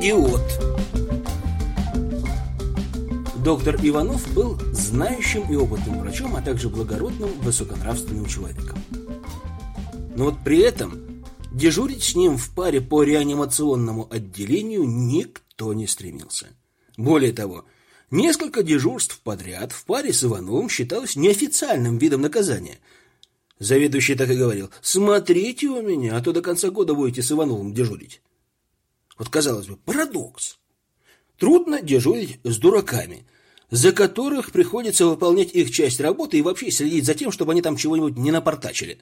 Идиот. Доктор Иванов был знающим и опытным врачом, а также благородным, высоконравственным человеком. Но вот при этом дежурить с ним в паре по реанимационному отделению никто не стремился. Более того, несколько дежурств подряд в паре с Ивановым считалось неофициальным видом наказания. Заведующий так и говорил, смотрите у меня, а то до конца года будете с Ивановым дежурить. Вот, казалось бы, парадокс. Трудно дежурить с дураками, за которых приходится выполнять их часть работы и вообще следить за тем, чтобы они там чего-нибудь не напортачили.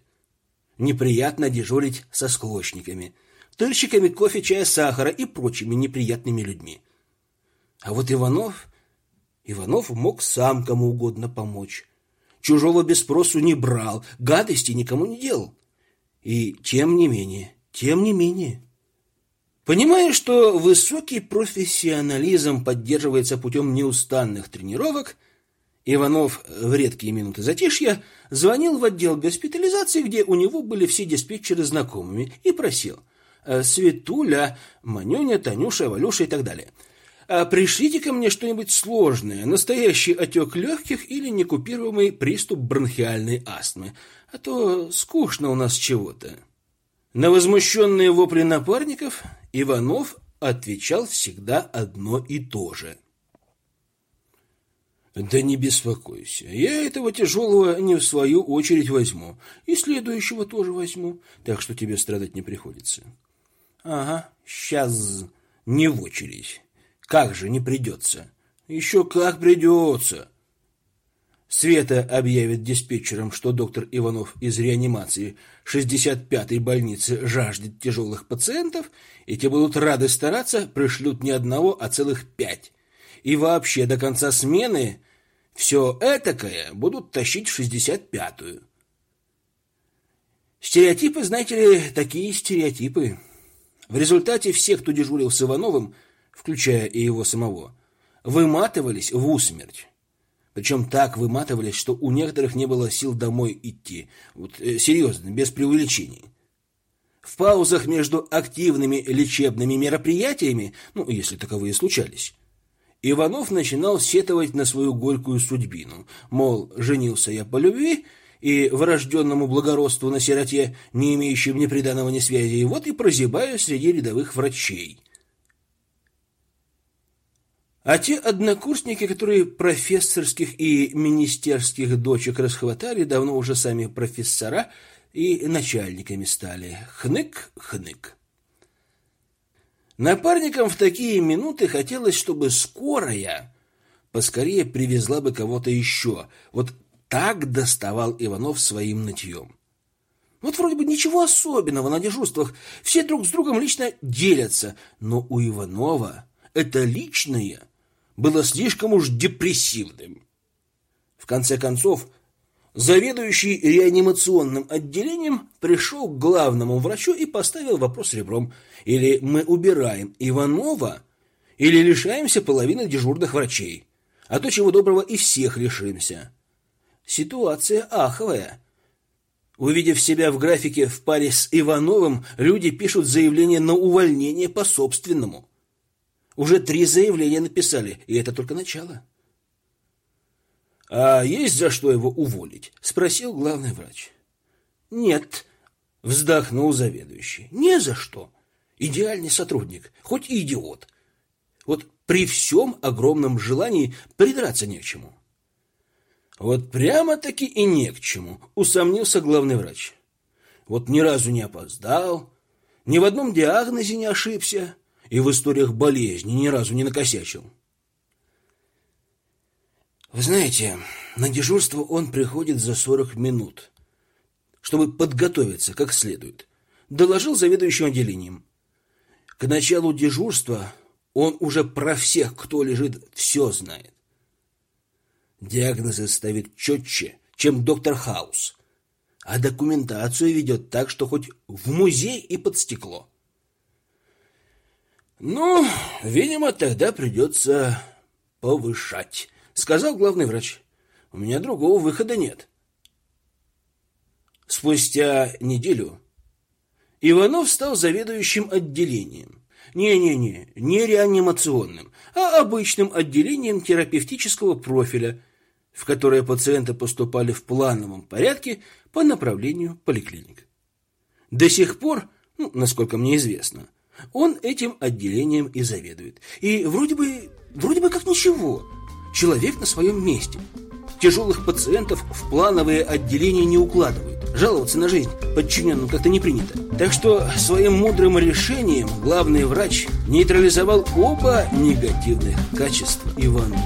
Неприятно дежурить со склочниками, тырщиками кофе, чая, сахара и прочими неприятными людьми. А вот Иванов... Иванов мог сам кому угодно помочь. Чужого без спросу не брал, гадости никому не делал. И тем не менее, тем не менее... Понимая, что высокий профессионализм поддерживается путем неустанных тренировок, Иванов в редкие минуты затишья звонил в отдел госпитализации, где у него были все диспетчеры знакомыми, и просил «Э, «Светуля, Манюня, Танюша, Валюша и так далее. А пришлите ко мне что-нибудь сложное, настоящий отек легких или некупируемый приступ бронхиальной астмы, а то скучно у нас чего-то». На возмущенные вопли напарников Иванов отвечал всегда одно и то же. «Да не беспокойся, я этого тяжелого не в свою очередь возьму, и следующего тоже возьму, так что тебе страдать не приходится». «Ага, сейчас не в очередь. Как же не придется?» «Еще как придется!» Света объявит диспетчерам, что доктор Иванов из реанимации 65-й больницы жаждет тяжелых пациентов, и те будут рады стараться, пришлют не одного, а целых пять. И вообще до конца смены все этакое будут тащить в 65-ю. Стереотипы, знаете ли, такие стереотипы. В результате все, кто дежурил с Ивановым, включая и его самого, выматывались в усмерть. Причем так выматывались, что у некоторых не было сил домой идти. Вот э, серьезно, без преувеличений. В паузах между активными лечебными мероприятиями, ну, если таковые случались, Иванов начинал сетовать на свою горькую судьбину. Мол, женился я по любви и врожденному благородству на сироте, не имеющим ни приданого, ни связи, и вот и прозябаю среди рядовых врачей. А те однокурсники, которые профессорских и министерских дочек расхватали, давно уже сами профессора и начальниками стали. Хнык-хнык. Напарникам в такие минуты хотелось, чтобы скорая поскорее привезла бы кого-то еще. Вот так доставал Иванов своим нытьем. Вот вроде бы ничего особенного на дежурствах, все друг с другом лично делятся, но у Иванова это личное – было слишком уж депрессивным. В конце концов, заведующий реанимационным отделением пришел к главному врачу и поставил вопрос ребром. Или мы убираем Иванова, или лишаемся половины дежурных врачей. А то, чего доброго, и всех лишимся. Ситуация аховая. Увидев себя в графике в паре с Ивановым, люди пишут заявление на увольнение по собственному. Уже три заявления написали, и это только начало. А есть за что его уволить? спросил главный врач. Нет, вздохнул заведующий. Не за что. Идеальный сотрудник, хоть и идиот. Вот при всем огромном желании придраться не к чему. Вот прямо-таки и не к чему, усомнился главный врач. Вот ни разу не опоздал, ни в одном диагнозе не ошибся и в историях болезни ни разу не накосячил. Вы знаете, на дежурство он приходит за сорок минут, чтобы подготовиться как следует. Доложил заведующим отделением. К началу дежурства он уже про всех, кто лежит, все знает. Диагнозы ставит четче, чем доктор Хаус, а документацию ведет так, что хоть в музей и под стекло. Ну, видимо, тогда придется повышать, сказал главный врач. У меня другого выхода нет. Спустя неделю Иванов стал заведующим отделением. Не-не-не, не реанимационным, а обычным отделением терапевтического профиля, в которое пациенты поступали в плановом порядке по направлению поликлиник. До сих пор, ну, насколько мне известно, он этим отделением и заведует. И вроде бы, вроде бы как ничего. Человек на своем месте. Тяжелых пациентов в плановые отделения не укладывают. Жаловаться на жизнь подчиненным как-то не принято. Так что своим мудрым решением главный врач нейтрализовал оба негативных качества Ивана.